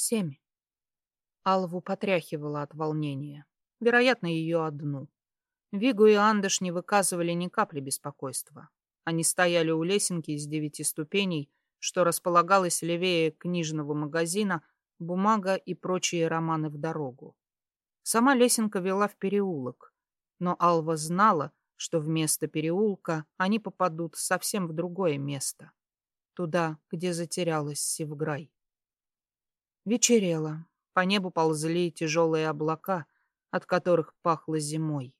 Семь. Алву потряхивала от волнения. Вероятно, ее одну. Вигу и Андыш не выказывали ни капли беспокойства. Они стояли у лесенки из девяти ступеней, что располагалось левее книжного магазина, бумага и прочие романы в дорогу. Сама лесенка вела в переулок, но Алва знала, что вместо переулка они попадут совсем в другое место, туда, где затерялась Севграй. Вечерело, по небу ползли тяжелые облака, от которых пахло зимой.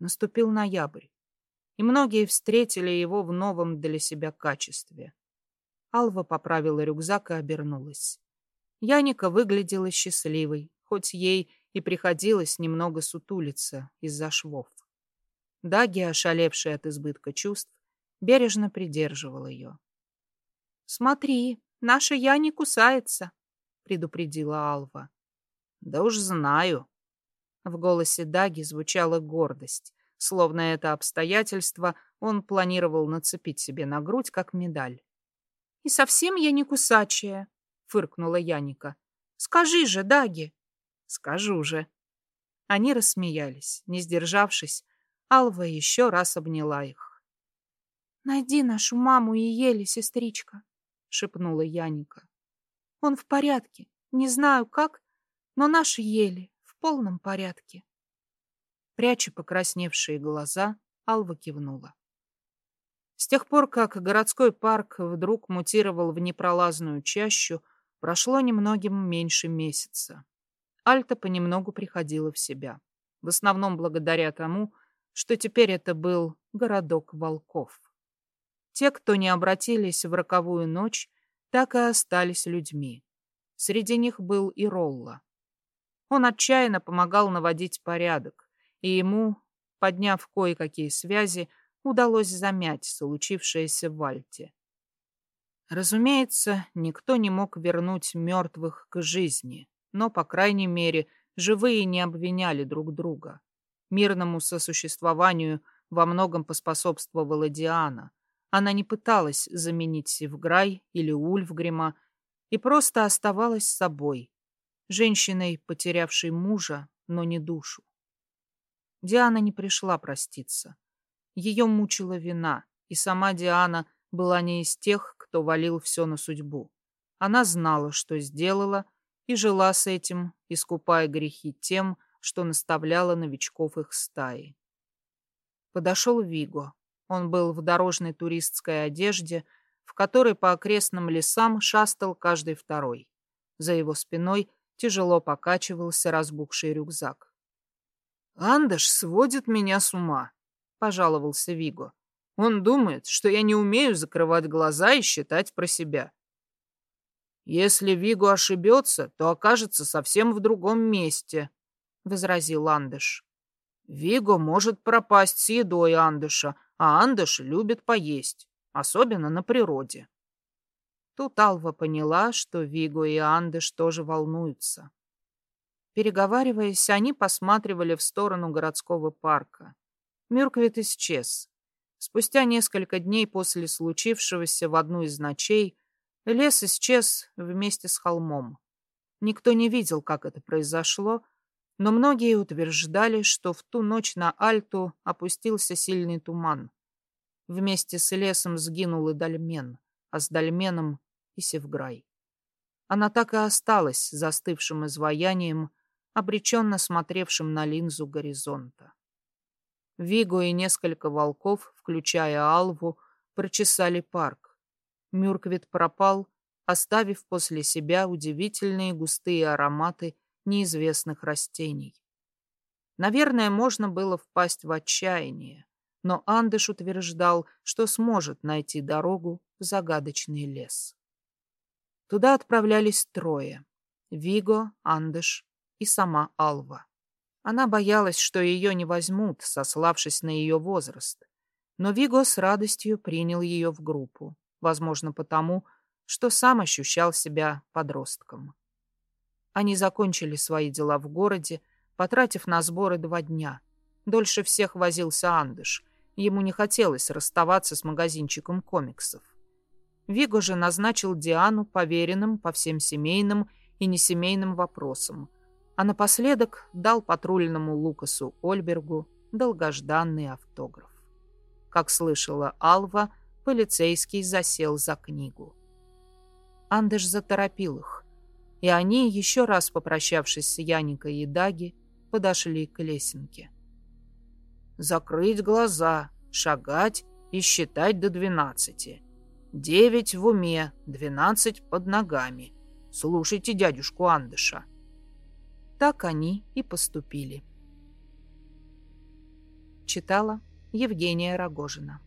Наступил ноябрь, и многие встретили его в новом для себя качестве. Алва поправила рюкзак и обернулась. Яника выглядела счастливой, хоть ей и приходилось немного сутулиться из-за швов. Даги, ошалевшая от избытка чувств, бережно придерживал ее. «Смотри, наша Яни кусается», предупредила Алва. Да уж знаю. В голосе Даги звучала гордость, словно это обстоятельство он планировал нацепить себе на грудь как медаль. И совсем я не кусачая, фыркнула Яника. Скажи же, Даги. Скажу же. Они рассмеялись, не сдержавшись. Алва еще раз обняла их. «Найди нашу маму и ели, сестричка», — шепнула Яника. Он в порядке. Не знаю как, но наши ели в полном порядке. Пряча покрасневшие глаза, Алва кивнула. С тех пор, как городской парк вдруг мутировал в непролазную чащу, прошло немногим меньше месяца. Альта понемногу приходила в себя. В основном благодаря тому, что теперь это был городок волков. Те, кто не обратились в роковую ночь, так и остались людьми. Среди них был и Ролла. Он отчаянно помогал наводить порядок, и ему, подняв кое-какие связи, удалось замять случившееся в Альте. Разумеется, никто не мог вернуть мертвых к жизни, но, по крайней мере, живые не обвиняли друг друга. Мирному сосуществованию во многом поспособствовала Диана — она не пыталась заменить Севграй или Ульфгрима и просто оставалась собой, женщиной, потерявшей мужа, но не душу. Диана не пришла проститься. Ее мучила вина, и сама Диана была не из тех, кто валил все на судьбу. Она знала, что сделала, и жила с этим, искупая грехи тем, что наставляла новичков их стаи. Подошел Виго. Он был в дорожной туристской одежде, в которой по окрестным лесам шастал каждый второй. За его спиной тяжело покачивался разбухший рюкзак. «Андаш сводит меня с ума», — пожаловался Виго. «Он думает, что я не умею закрывать глаза и считать про себя». «Если Виго ошибется, то окажется совсем в другом месте», — возразил Андыш. «Виго может пропасть с едой Андыша, а Андыш любит поесть, особенно на природе. Тут Алва поняла, что Виго и Андыш тоже волнуются. Переговариваясь, они посматривали в сторону городского парка. Мюрквит исчез. Спустя несколько дней после случившегося в одну из ночей лес исчез вместе с холмом. Никто не видел, как это произошло, но многие утверждали, что в ту ночь на Альту опустился сильный туман. Вместе с лесом сгинул и Дальмен, а с Дальменом и Севграй. Она так и осталась застывшим изваянием, обреченно смотревшим на линзу горизонта. Виго и несколько волков, включая Алву, прочесали парк. Мюрквит пропал, оставив после себя удивительные густые ароматы неизвестных растений. Наверное, можно было впасть в отчаяние, но Андыш утверждал, что сможет найти дорогу в загадочный лес. Туда отправлялись трое — Виго, Андыш и сама Алва. Она боялась, что ее не возьмут, сославшись на ее возраст. Но Виго с радостью принял ее в группу, возможно, потому, что сам ощущал себя подростком. Они закончили свои дела в городе, потратив на сборы два дня. Дольше всех возился Андыш. Ему не хотелось расставаться с магазинчиком комиксов. Виго же назначил Диану поверенным по всем семейным и несемейным вопросам, а напоследок дал патрульному Лукасу Ольбергу долгожданный автограф. Как слышала Алва, полицейский засел за книгу. Андеш заторопил их, и они, еще раз попрощавшись с Яникой и Даги, подошли к лесенке. «Закрыть глаза, шагать и считать до двенадцати. Девять в уме, двенадцать под ногами. Слушайте дядюшку Андыша». Так они и поступили. Читала Евгения Рогожина.